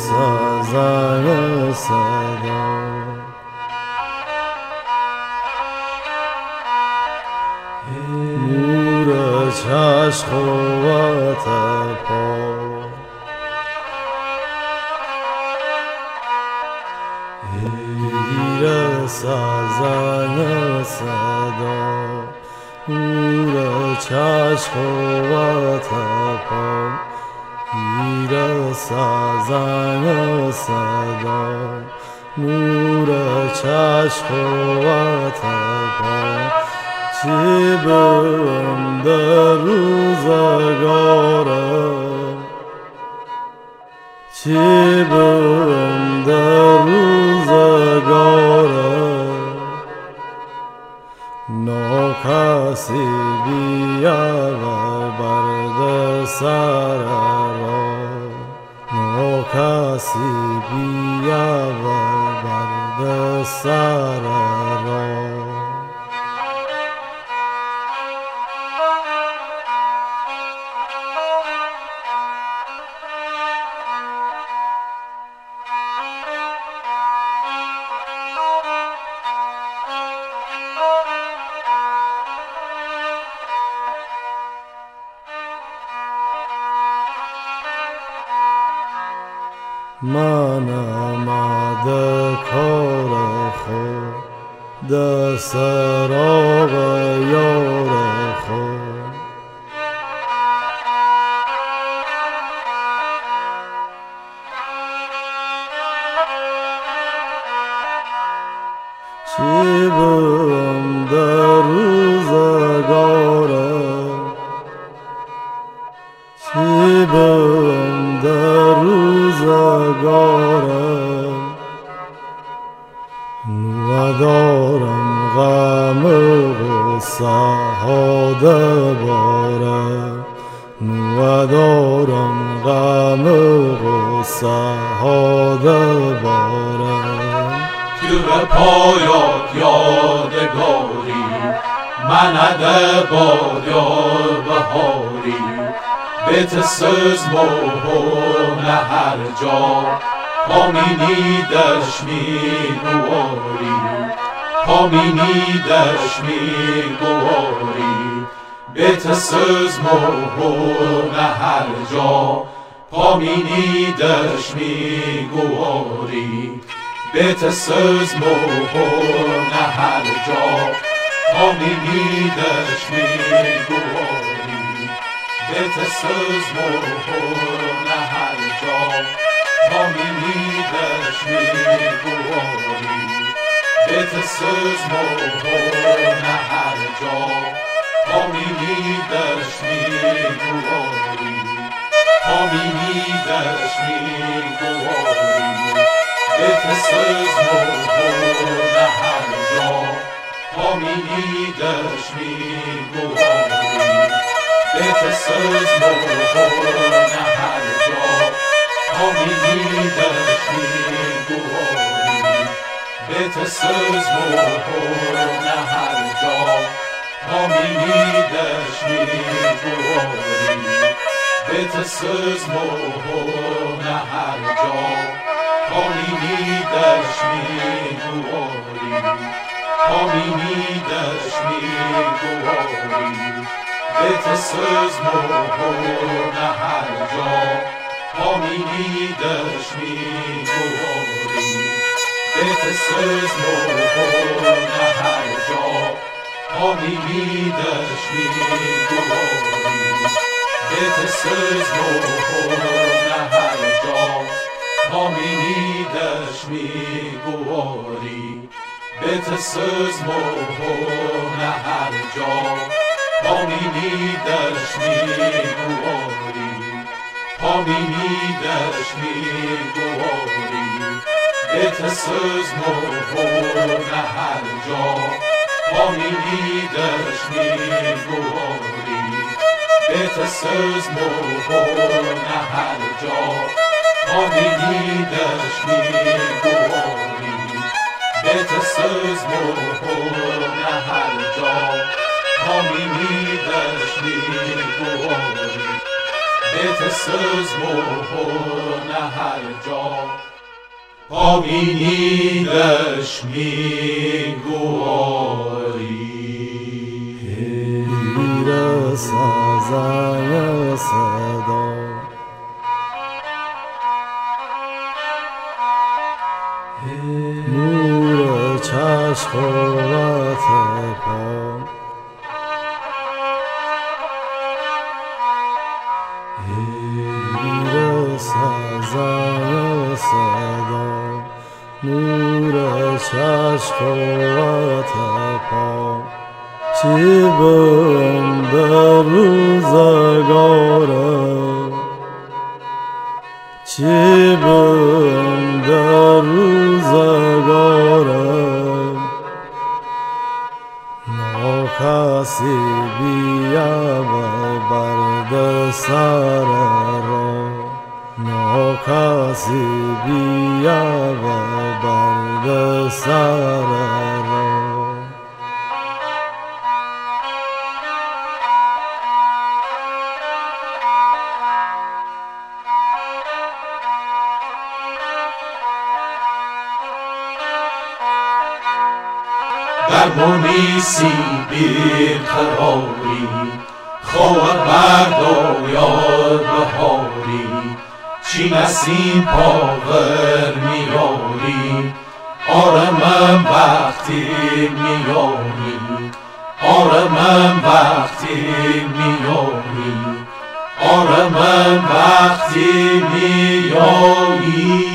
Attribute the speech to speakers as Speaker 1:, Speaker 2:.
Speaker 1: سازن صدا. نور چشم و پا. گیر سازن صدا. نور چشم و پا. گیر سازن صدا نور چشم و پا چی در روزگارم چی بم sararò. Manamada Kor خود در سراغ یار خود چی بم در ندارم غم غصه ها بارم. ندارم غم غصه ها بارم
Speaker 2: تیر پایات یادگاری منed bad jag behari Bete söz mohone her جا. پامینی دشمی گواری پامینی دشمی گواری بیت söz mohone her جا. پامینی دشمی گواری بیت söz mohone her جا. پامینی دشمی گواری بیت söz mohone her جا. پامینی دشمی گواری بیت söz mohone her جا. پامینی دشمی گواری پامینی دشمی گواری بیت söz mohone her جا. پامینی دشمی گواری بیت söz mohone her جا پامینی دشمی گواری بیت söz mohone her جا. پامینی دشمی گواری بیت söz mohone her جا. پامینی دشمی گواری پامینی دشمی گواری بیت söz mohone her جا. دشمی گواری بیت mohone her جا. دشمی گواری بیت mohone her جا. دشمی گواری بیت mohone her جا. دشمی گواری پامینی دشمی گواری بیت söz mohone her جا. پامینی دشمی گواری بیت söz mohone her جا. پامینی دشمی گواری بیت söz mohone her جا. پامینی دشمی گواری به نه هر جا. پابینیدش میگواری
Speaker 1: چی در روزگارم چی در روزگارم ناکسی بیا برد سر را ناکسی بیا برد سر را
Speaker 2: در منیسی بیقراری. خواب برد و یاد بهاری. چی نسیم پاور میاری آره من وقتی میاری آره من وقتی میاری آره وقتی میاری